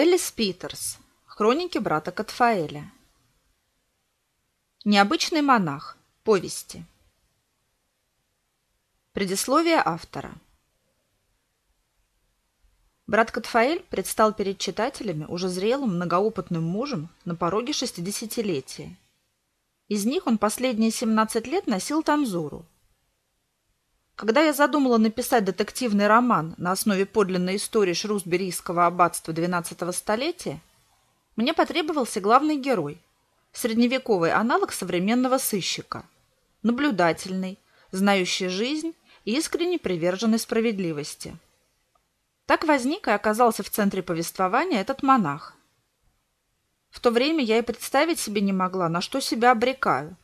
Элис Питерс. Хроники брата Катфаэля. Необычный монах. Повести. Предисловие автора. Брат Катфаэль предстал перед читателями уже зрелым, многоопытным мужем на пороге шестидесятилетия. Из них он последние 17 лет носил танзуру – когда я задумала написать детективный роман на основе подлинной истории Шрусберийского аббатства XII столетия, мне потребовался главный герой, средневековый аналог современного сыщика, наблюдательный, знающий жизнь и искренне приверженный справедливости. Так возник и оказался в центре повествования этот монах. В то время я и представить себе не могла, на что себя обрекаю,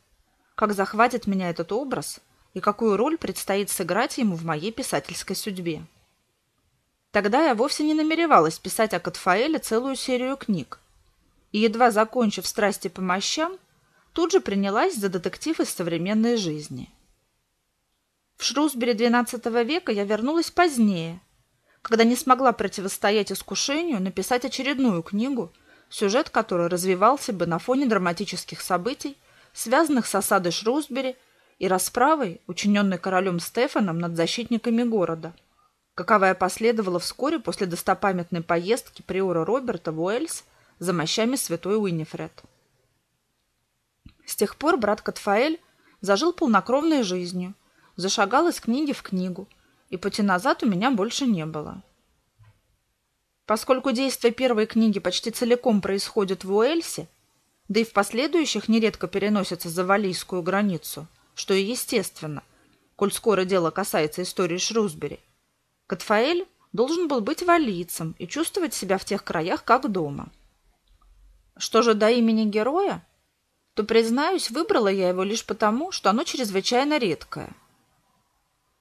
как захватит меня этот образ – и какую роль предстоит сыграть ему в моей писательской судьбе. Тогда я вовсе не намеревалась писать о Катфаэле целую серию книг. И, едва закончив «Страсти по мощам», тут же принялась за детектив из современной жизни. В Шрусбери XII века я вернулась позднее, когда не смогла противостоять искушению написать очередную книгу, сюжет которой развивался бы на фоне драматических событий, связанных с осадой Шрусбери и расправой, учиненной королем Стефаном над защитниками города, каковая последовала вскоре после достопамятной поездки приора Роберта в Уэльс за мощами святой Уинифред. С тех пор брат Катфаэль зажил полнокровной жизнью, зашагал из книги в книгу, и пути назад у меня больше не было. Поскольку действие первой книги почти целиком происходит в Уэльсе, да и в последующих нередко переносятся за валийскую границу – что и естественно, коль скоро дело касается истории Шрусбери. Катфаэль должен был быть валийцем и чувствовать себя в тех краях как дома. Что же до имени героя, то, признаюсь, выбрала я его лишь потому, что оно чрезвычайно редкое.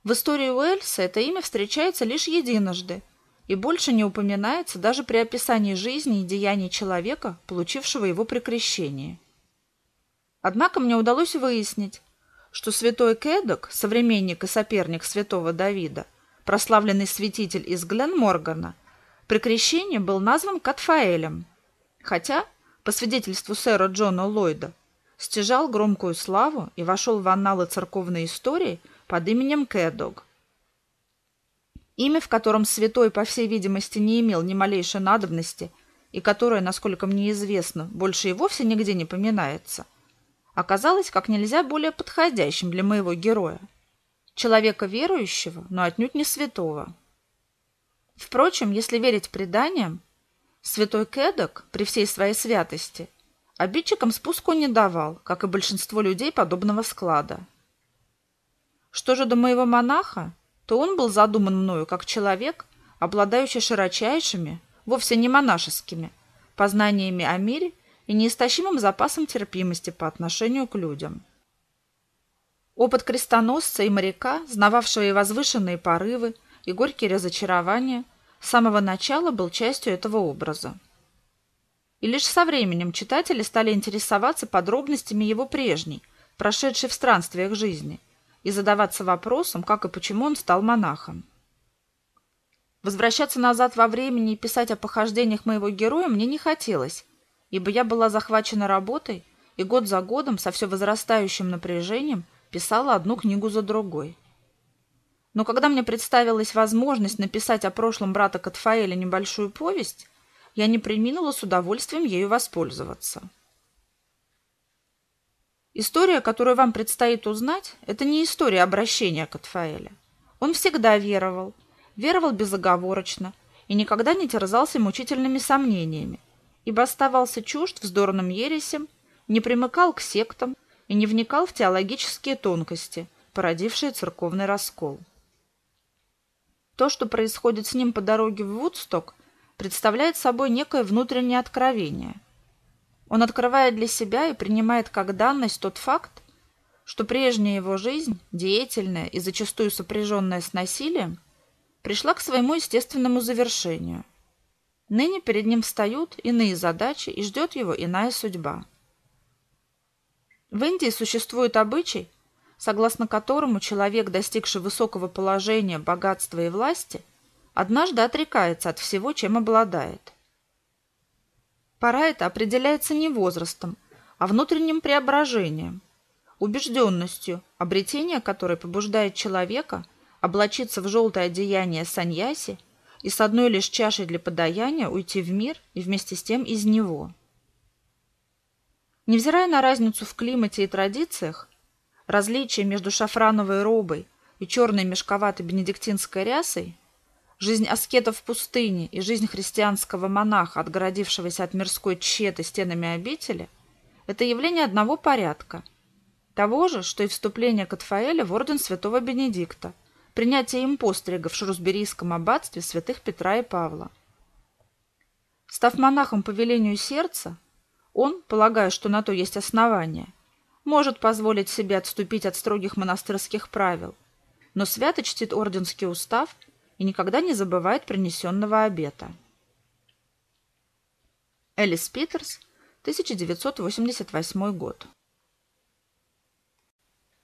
В истории Уэльса это имя встречается лишь единожды и больше не упоминается даже при описании жизни и деяний человека, получившего его при крещении. Однако мне удалось выяснить, что святой Кедок, современник и соперник святого Давида, прославленный святитель из Гленморгана, при крещении был назван Катфаэлем, хотя, по свидетельству сэра Джона Ллойда, стяжал громкую славу и вошел в анналы церковной истории под именем Кедок. Имя, в котором святой, по всей видимости, не имел ни малейшей надобности и которое, насколько мне известно, больше и вовсе нигде не поминается, оказалось как нельзя более подходящим для моего героя. Человека верующего, но отнюдь не святого. Впрочем, если верить преданиям, святой Кедок при всей своей святости обидчикам спуску не давал, как и большинство людей подобного склада. Что же до моего монаха, то он был задуман мною как человек, обладающий широчайшими, вовсе не монашескими, познаниями о мире и неистощимым запасом терпимости по отношению к людям. Опыт крестоносца и моряка, знававшего и возвышенные порывы, и горькие разочарования, с самого начала был частью этого образа. И лишь со временем читатели стали интересоваться подробностями его прежней, прошедшей в странствиях жизни, и задаваться вопросом, как и почему он стал монахом. Возвращаться назад во времени и писать о похождениях моего героя мне не хотелось, ибо я была захвачена работой и год за годом со все возрастающим напряжением писала одну книгу за другой. Но когда мне представилась возможность написать о прошлом брата Катфаэля небольшую повесть, я не преминула с удовольствием ею воспользоваться. История, которую вам предстоит узнать, это не история обращения Катфаэля. Он всегда веровал, веровал безоговорочно и никогда не терзался мучительными сомнениями, ибо оставался чужд вздорным ересям, не примыкал к сектам и не вникал в теологические тонкости, породившие церковный раскол. То, что происходит с ним по дороге в Вудсток, представляет собой некое внутреннее откровение. Он открывает для себя и принимает как данность тот факт, что прежняя его жизнь, деятельная и зачастую сопряженная с насилием, пришла к своему естественному завершению – Ныне перед ним встают иные задачи и ждет его иная судьба. В Индии существует обычай, согласно которому человек, достигший высокого положения, богатства и власти, однажды отрекается от всего, чем обладает. Пора это определяется не возрастом, а внутренним преображением, убежденностью, обретение которой побуждает человека облачиться в желтое одеяние саньяси и с одной лишь чашей для подаяния уйти в мир и вместе с тем из него. Невзирая на разницу в климате и традициях, различие между шафрановой робой и черной мешковатой бенедиктинской рясой, жизнь аскета в пустыне и жизнь христианского монаха, отгородившегося от мирской тщеты стенами обители, это явление одного порядка, того же, что и вступление Катфаэля в орден святого Бенедикта, принятие им пострига в Шрусберийском аббатстве святых Петра и Павла. Став монахом по велению сердца, он, полагая, что на то есть основания, может позволить себе отступить от строгих монастырских правил, но свято чтит орденский устав и никогда не забывает принесенного обета. Элис Питерс, 1988 год.